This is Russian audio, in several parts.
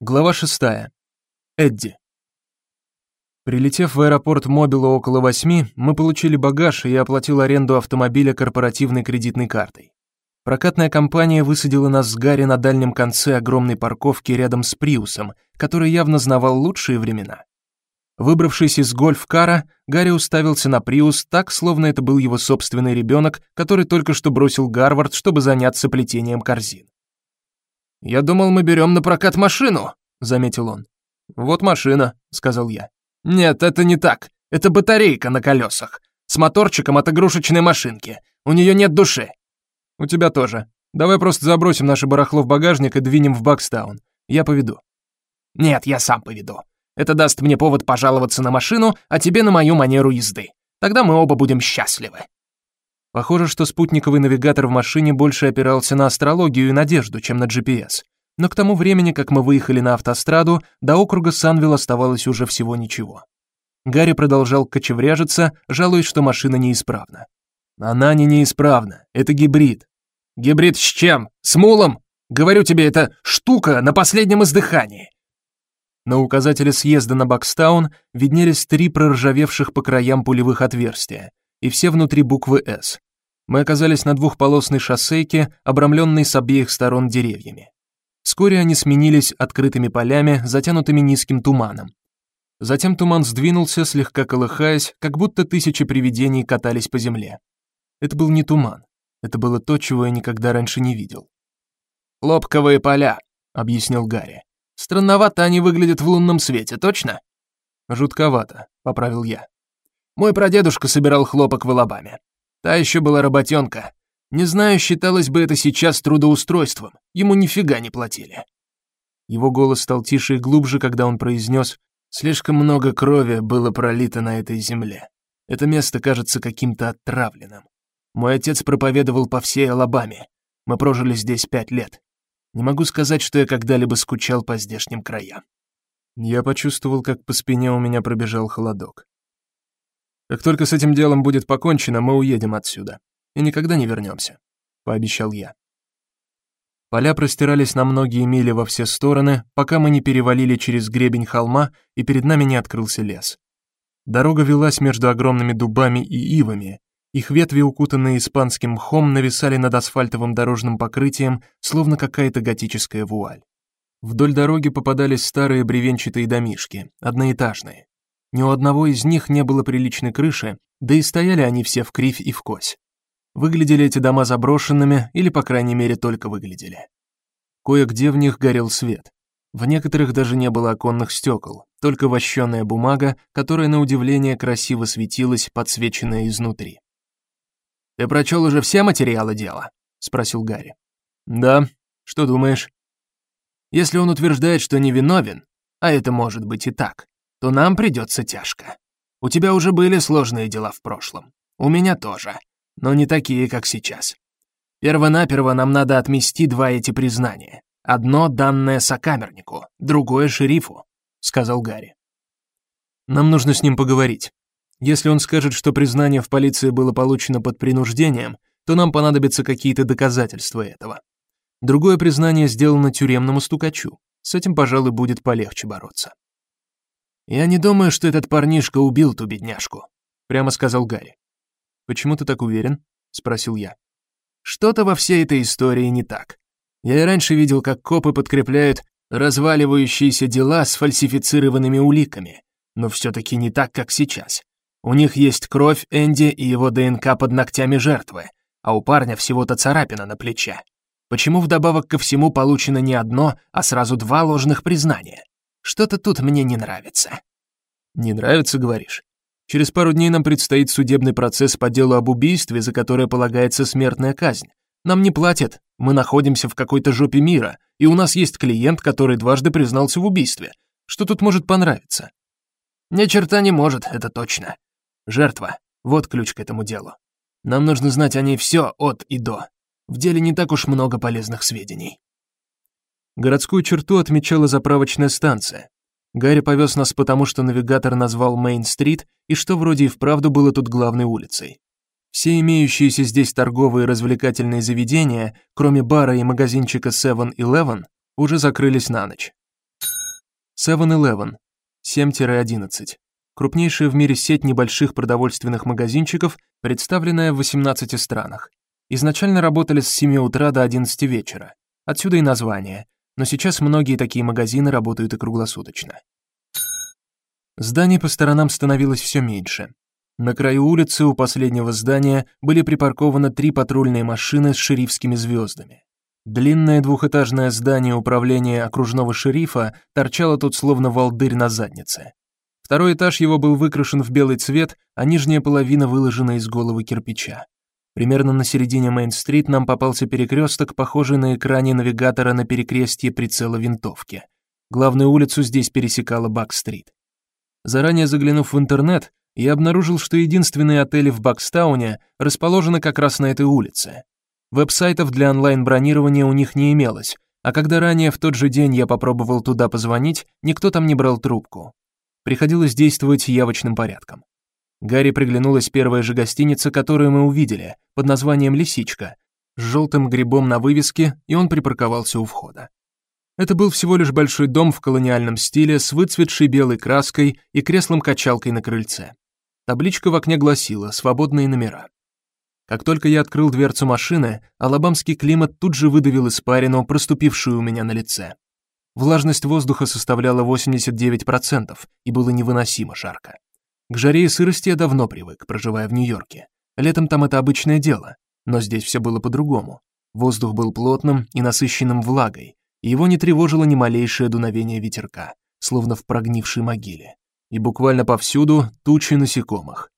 Глава 6. Эдди. Прилетев в аэропорт Мобила около восьми, мы получили багаж, и я оплатил аренду автомобиля корпоративной кредитной картой. Прокатная компания высадила нас с Гарри на дальнем конце огромной парковки рядом с Приусом, который явно знавал лучшие времена. Выбравшись из гольф-кара, Гарри уставился на Приус так, словно это был его собственный ребенок, который только что бросил Гарвард, чтобы заняться плетением корзин. «Я думал, мы берем на прокат машину», — заметил он. «Вот машина», — сказал я. «Нет, это не так. Это батарейка на колесах. С моторчиком от игрушечной машинки. У нее нет души». «У тебя тоже. Давай просто забросим наше барахло в багажник и двинем в Бакстаун. Я поведу». «Нет, я сам поведу. Это даст мне повод пожаловаться на машину, а тебе на мою манеру езды. Тогда мы оба будем счастливы». Похоже, что спутниковый навигатор в машине больше опирался на астрологию и надежду, чем на GPS. Но к тому времени, как мы выехали на автостраду, до округа Санвилл оставалось уже всего ничего. Гарри продолжал кочевряжиться, жалуясь, что машина неисправна. Она не неисправна, это гибрид. Гибрид с чем? С мулом? Говорю тебе, это штука на последнем издыхании. На указателе съезда на Бакстаун виднелись три проржавевших по краям пулевых отверстия, и все внутри буквы «С». Мы оказались на двухполосной шоссейке, обрамленной с обеих сторон деревьями. Вскоре они сменились открытыми полями, затянутыми низким туманом. Затем туман сдвинулся, слегка колыхаясь, как будто тысячи привидений катались по земле. Это был не туман. Это было то, чего я никогда раньше не видел. «Хлопковые поля», — объяснил Гарри. «Странновато они выглядят в лунном свете, точно?» «Жутковато», — поправил я. Мой прадедушка собирал хлопок в Алабаме. Та еще была работенка. Не знаю, считалось бы это сейчас трудоустройством. Ему нифига не платили. Его голос стал тише и глубже, когда он произнес «Слишком много крови было пролито на этой земле. Это место кажется каким-то отравленным. Мой отец проповедовал по всей Алабаме. Мы прожили здесь пять лет. Не могу сказать, что я когда-либо скучал по здешним краям». Я почувствовал, как по спине у меня пробежал холодок. Как только с этим делом будет покончено, мы уедем отсюда и никогда не вернемся, пообещал я. Поля простирались на многие мили во все стороны, пока мы не перевалили через гребень холма и перед нами не открылся лес. Дорога велась между огромными дубами и ивами. Их ветви, укутанные испанским мхом, нависали над асфальтовым дорожным покрытием, словно какая-то готическая вуаль. Вдоль дороги попадались старые бревенчатые домишки, одноэтажные. Ни у одного из них не было приличной крыши, да и стояли они все в кривь и в кось. Выглядели эти дома заброшенными, или, по крайней мере, только выглядели. Кое-где в них горел свет. В некоторых даже не было оконных стекол, только вощеная бумага, которая на удивление красиво светилась, подсвеченная изнутри. Ты прочел уже все материалы дела? спросил Гарри. Да. Что думаешь? Если он утверждает, что невиновен, а это может быть и так, то нам придется тяжко. У тебя уже были сложные дела в прошлом. У меня тоже, но не такие, как сейчас. Первонаперво нам надо отмести два эти признания. Одно данное сокамернику, другое шерифу, сказал Гарри. Нам нужно с ним поговорить. Если он скажет, что признание в полиции было получено под принуждением, то нам понадобятся какие-то доказательства этого. Другое признание сделано тюремному стукачу. С этим, пожалуй, будет полегче бороться. «Я не думаю, что этот парнишка убил ту бедняжку», — прямо сказал Гарри. «Почему ты так уверен?» — спросил я. «Что-то во всей этой истории не так. Я и раньше видел, как копы подкрепляют разваливающиеся дела с фальсифицированными уликами, но все-таки не так, как сейчас. У них есть кровь Энди и его ДНК под ногтями жертвы, а у парня всего-то царапина на плече. Почему вдобавок ко всему получено не одно, а сразу два ложных признания? Что-то тут мне не нравится». «Не нравится, говоришь? Через пару дней нам предстоит судебный процесс по делу об убийстве, за которое полагается смертная казнь. Нам не платят, мы находимся в какой-то жопе мира, и у нас есть клиент, который дважды признался в убийстве. Что тут может понравиться?» «Ни черта не может, это точно. Жертва — вот ключ к этому делу. Нам нужно знать о ней все от и до. В деле не так уж много полезных сведений». Городскую черту отмечала заправочная станция. Гарри повез нас потому, что навигатор назвал Мейн-стрит, и что вроде и вправду было тут главной улицей. Все имеющиеся здесь торговые и развлекательные заведения, кроме бара и магазинчика 7-Eleven, уже закрылись на ночь. 7-Eleven 7-11. Крупнейшая в мире сеть небольших продовольственных магазинчиков, представленная в 18 странах. Изначально работали с 7 утра до 11 вечера. Отсюда и название. Но сейчас многие такие магазины работают и круглосуточно. Зданий по сторонам становилось все меньше. На краю улицы у последнего здания были припаркованы три патрульные машины с шерифскими звездами. Длинное двухэтажное здание управления окружного шерифа торчало тут словно волдырь на заднице. Второй этаж его был выкрашен в белый цвет, а нижняя половина выложена из голого кирпича. Примерно на середине Мейн-стрит нам попался перекресток, похожий на экране навигатора на перекрестье прицела винтовки. Главную улицу здесь пересекала Бак-стрит. Заранее заглянув в интернет, я обнаружил, что единственные отели в Бакстауне расположены как раз на этой улице. Веб-сайтов для онлайн-бронирования у них не имелось, а когда ранее в тот же день я попробовал туда позвонить, никто там не брал трубку. Приходилось действовать явочным порядком. Гарри приглянулась первая же гостиница, которую мы увидели, под названием Лисичка, с желтым грибом на вывеске, и он припарковался у входа. Это был всего лишь большой дом в колониальном стиле с выцветшей белой краской и креслом-качалкой на крыльце. Табличка в окне гласила «Свободные номера». Как только я открыл дверцу машины, алабамский климат тут же выдавил испарину, проступившую у меня на лице. Влажность воздуха составляла 89%, и было невыносимо жарко. К жаре и сырости я давно привык, проживая в Нью-Йорке. Летом там это обычное дело, но здесь все было по-другому. Воздух был плотным и насыщенным влагой, и его не тревожило ни малейшее дуновение ветерка, словно в прогнившей могиле. И буквально повсюду тучи насекомых.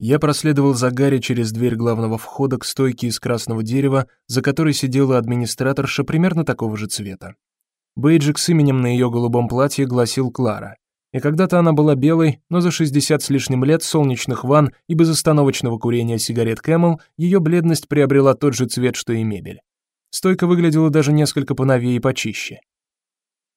Я проследовал за Гарри через дверь главного входа к стойке из красного дерева, за которой сидела администраторша примерно такого же цвета. Бейджик с именем на ее голубом платье гласил Клара. И когда-то она была белой, но за 60 с лишним лет солнечных ванн и безостановочного курения сигарет Camel ее бледность приобрела тот же цвет, что и мебель. Стойка выглядела даже несколько поновее и почище.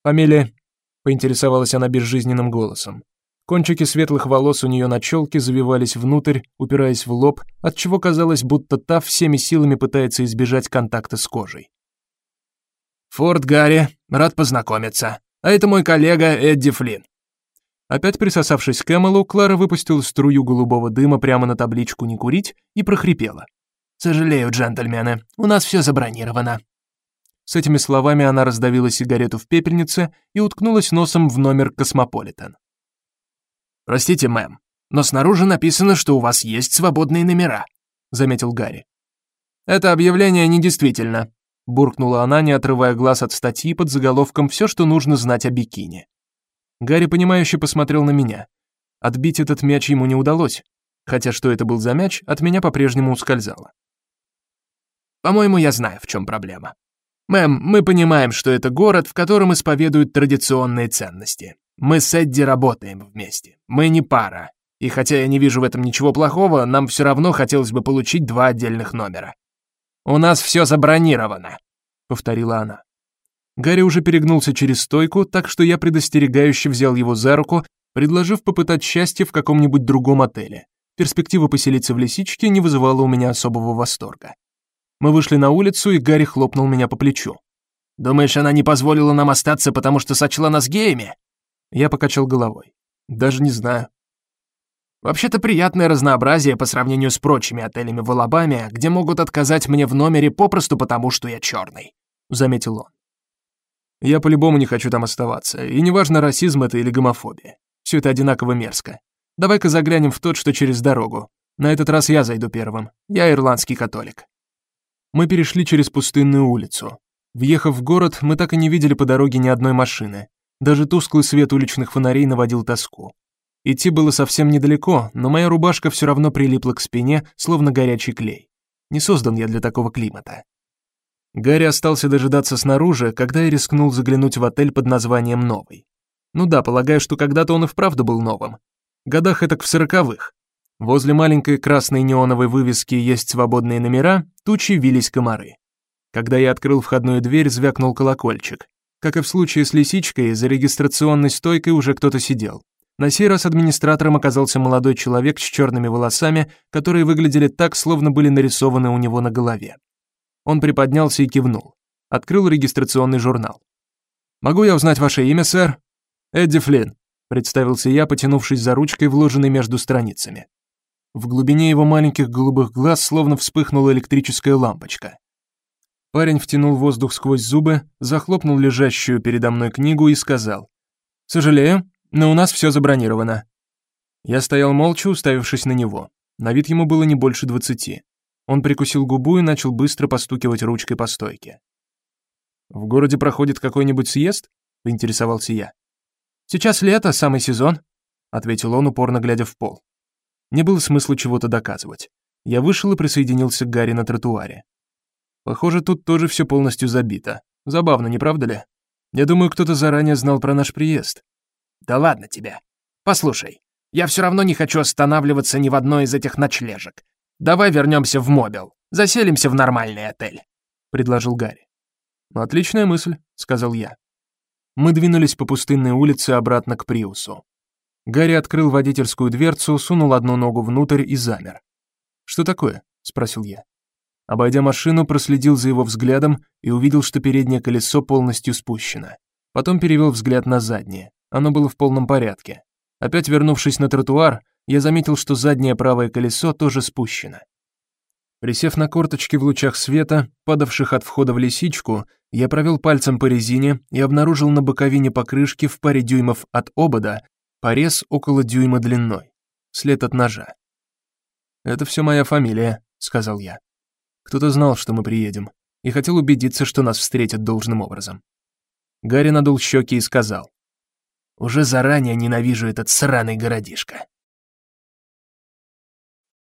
«Фамилия?» — поинтересовалась она безжизненным голосом. Кончики светлых волос у нее на челке завивались внутрь, упираясь в лоб, отчего казалось, будто та всеми силами пытается избежать контакта с кожей. «Форд Гарри, рад познакомиться. А это мой коллега Эдди Флинн». Опять присосавшись к Эмилу, Клара выпустила струю голубого дыма прямо на табличку «Не курить» и прохрипела. «Сожалею, джентльмены, у нас все забронировано». С этими словами она раздавила сигарету в пепельнице и уткнулась носом в номер «Космополитен». «Простите, мэм, но снаружи написано, что у вас есть свободные номера», — заметил Гарри. «Это объявление недействительно», — буркнула она, не отрывая глаз от статьи под заголовком «Все, что нужно знать о бикини». Гарри, понимающе посмотрел на меня. Отбить этот мяч ему не удалось, хотя что это был за мяч, от меня по-прежнему ускользало. «По-моему, я знаю, в чем проблема. Мэм, мы понимаем, что это город, в котором исповедуют традиционные ценности. Мы с Эдди работаем вместе. Мы не пара. И хотя я не вижу в этом ничего плохого, нам все равно хотелось бы получить два отдельных номера. У нас все забронировано, повторила она. Гарри уже перегнулся через стойку, так что я предостерегающе взял его за руку, предложив попытать счастье в каком-нибудь другом отеле. Перспектива поселиться в лисичке не вызывала у меня особого восторга. Мы вышли на улицу, и Гарри хлопнул меня по плечу. «Думаешь, она не позволила нам остаться, потому что сочла нас геями?» Я покачал головой. Даже не знаю. Вообще-то приятное разнообразие по сравнению с прочими отелями в Алабаме, где могут отказать мне в номере попросту потому, что я черный, заметил он. Я по-любому не хочу там оставаться, и неважно, расизм это или гомофобия. Все это одинаково мерзко. Давай-ка заглянем в тот, что через дорогу. На этот раз я зайду первым. Я ирландский католик. Мы перешли через пустынную улицу. Въехав в город, мы так и не видели по дороге ни одной машины. Даже тусклый свет уличных фонарей наводил тоску. Идти было совсем недалеко, но моя рубашка все равно прилипла к спине, словно горячий клей. Не создан я для такого климата. Гарри остался дожидаться снаружи, когда я рискнул заглянуть в отель под названием «Новый». Ну да, полагаю, что когда-то он и вправду был новым. Годах это в сороковых. Возле маленькой красной неоновой вывески «Есть свободные номера» тучи вились комары. Когда я открыл входную дверь, звякнул колокольчик. Как и в случае с лисичкой, за регистрационной стойкой уже кто-то сидел. На сей раз администратором оказался молодой человек с черными волосами, которые выглядели так, словно были нарисованы у него на голове. Он приподнялся и кивнул. Открыл регистрационный журнал. «Могу я узнать ваше имя, сэр?» Эдди Флинн, представился я, потянувшись за ручкой, вложенной между страницами. В глубине его маленьких голубых глаз словно вспыхнула электрическая лампочка. Парень втянул воздух сквозь зубы, захлопнул лежащую передо мной книгу и сказал: "Сожалею, но у нас все забронировано". Я стоял молча, уставившись на него. На вид ему было не больше двадцати. Он прикусил губу и начал быстро постукивать ручкой по стойке. В городе проходит какой-нибудь съезд? поинтересовался я. Сейчас лето, самый сезон, ответил он, упорно глядя в пол. Не было смысла чего-то доказывать. Я вышел и присоединился к Гарри на тротуаре. Похоже, тут тоже все полностью забито. Забавно, не правда ли? Я думаю, кто-то заранее знал про наш приезд. Да ладно тебе. Послушай, я все равно не хочу останавливаться ни в одной из этих ночлежек. Давай вернемся в Мобил. Заселимся в нормальный отель, предложил Гарри. Отличная мысль, сказал я. Мы двинулись по пустынной улице обратно к Приусу. Гарри открыл водительскую дверцу, сунул одну ногу внутрь и замер. Что такое? спросил я. Обойдя машину, проследил за его взглядом и увидел, что переднее колесо полностью спущено. Потом перевел взгляд на заднее. Оно было в полном порядке. Опять вернувшись на тротуар, я заметил, что заднее правое колесо тоже спущено. Присев на корточки в лучах света, падавших от входа в лисичку, я провел пальцем по резине и обнаружил на боковине покрышки в паре дюймов от обода порез около дюйма длиной, след от ножа. «Это все моя фамилия», — сказал я. Кто-то знал, что мы приедем, и хотел убедиться, что нас встретят должным образом. Гарри надул щеки и сказал. «Уже заранее ненавижу этот сраный городишко».